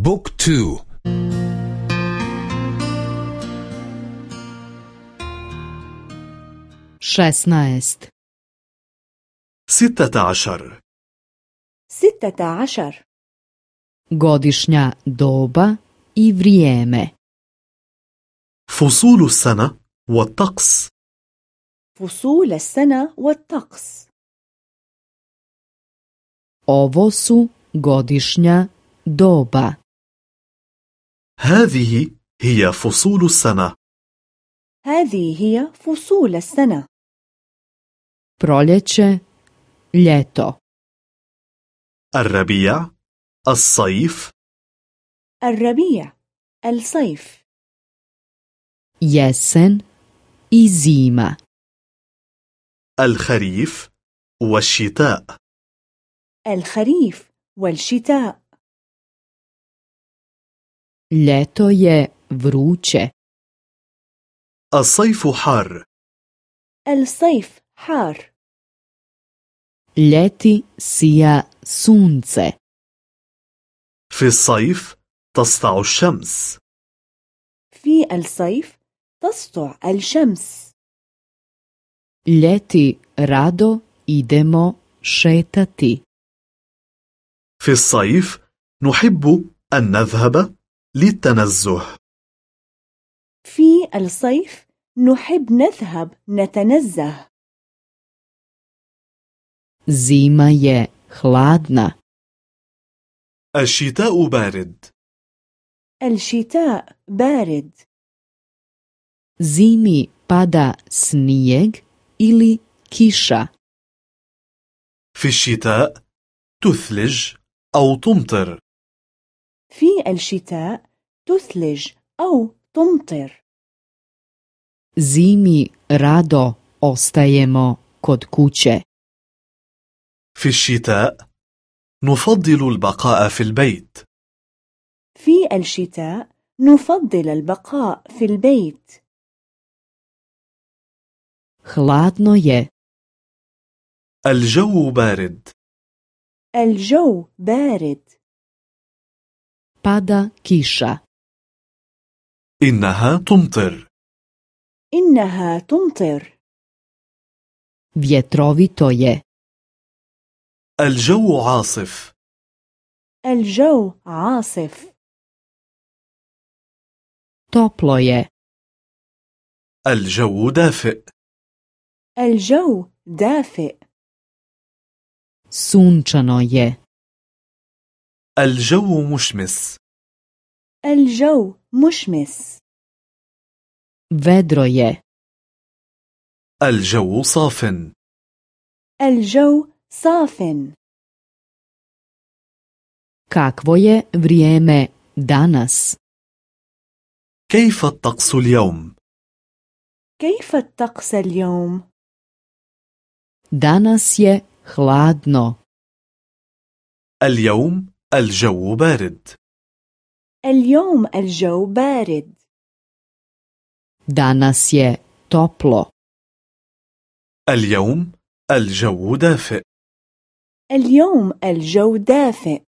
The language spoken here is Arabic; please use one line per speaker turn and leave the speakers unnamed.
بوك تو.
šesnaest,
ستة عشر.
ستة عشر.
godišnja doba i vrijeme.
فصول السنة والطقس.
فصول السنة والطقس.
Ovo su godišnja doba.
هذه هي فصول السنة.
هذه هي فصول السنة.
Proljeće, ljeto.
الربيع الصيف.
الربيع الصيف.
Jesen i zima.
الخريف والشتاء.
الخريف والشتاء.
Ljeto je vruće.
الصيف حار
الصيف حار
Ljeti sija sunce.
في الصيف تسطع الشمس
في الصيف تسطع الشمس
Ljeti rado idemo šetati.
في الصيف نحب أن نذهب للتنزه.
في الصيف نحب نذهب نتنزه.
Zima je hladna.
الشتاء بارد.
الشتاء بارد.
Zimi pada snijeg ili kiša.
في الشتاء تثلج أو تمطر.
في الشتاء تثلج أو تمطر.
Zimi rado ostajemo kod kuće.
في الشتاء نفضل البقاء في البيت.
في الشتاء نفضل البقاء في البيت.
Hladno je.
الجو بارد.
الجو بارد.
Pada kiša.
إنها تمطر
إنها تمطر
Vjetrovito je.
الجو عاصف
الجو عاصف
Toplo je.
الجو دافئ
الجو دافئ
Sunčano je.
الجو مشمس
الجو مشمس
Vedro je.
الجو صاف
الجو صاف
Kakvo je vrijeme danas?
كيف الطقس اليوم؟
كيف الطقس اليوم؟
Danas je hladno.
اليوم الجو بارد.
اليوم الجو بارد.
Danas je toplo.
اليوم الجو دافئ.
اليوم الجو دافئ.